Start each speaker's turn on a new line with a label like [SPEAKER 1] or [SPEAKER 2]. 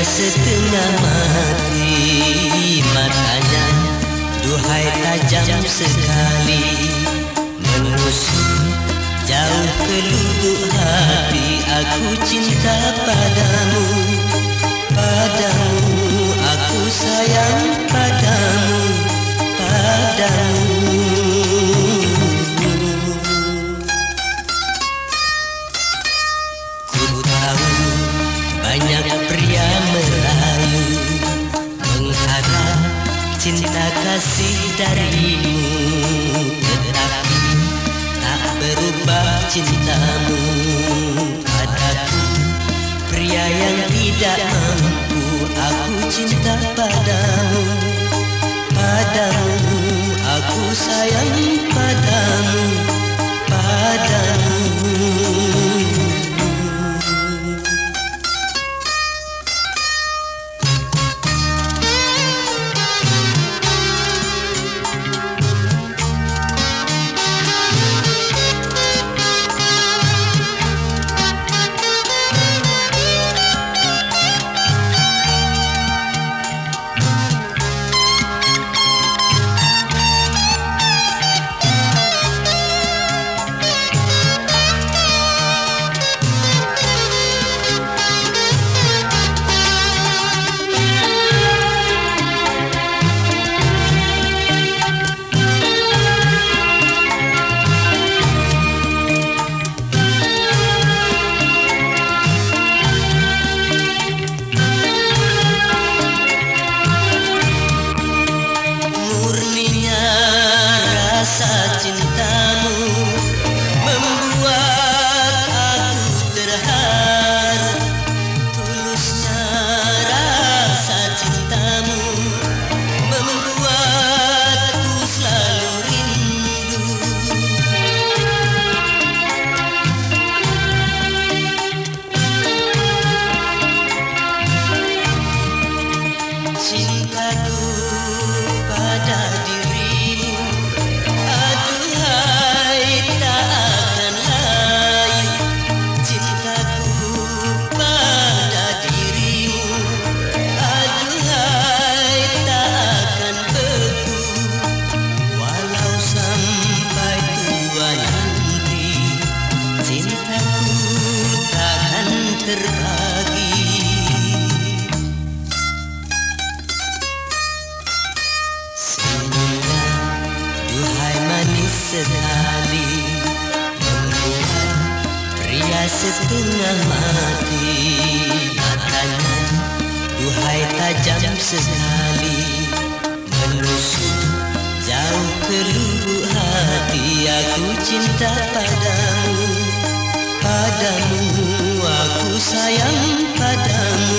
[SPEAKER 1] setengah mati matanya Duhai tajam sekali. Menusuk jauh ke lubuk hati Aku cinta padamu. Padamu aku sayang padamu. Padamu cinta kasih darimu. Tetapi tak berubah cintamu. Padaku Pria yang tidak mampu Aku cinta padamu Cintaku pada dirimu. Aduhai tak akan layu. Cintaku pada dirimu. Aduhai tak akan beku. Walau sampai tua Cintaku sekali Membuat pria setengah mati Matanya Duhai tajam sekali. Menusuk jauh ke lubuk hati Aku cinta padamu Padamu aku sayang padamu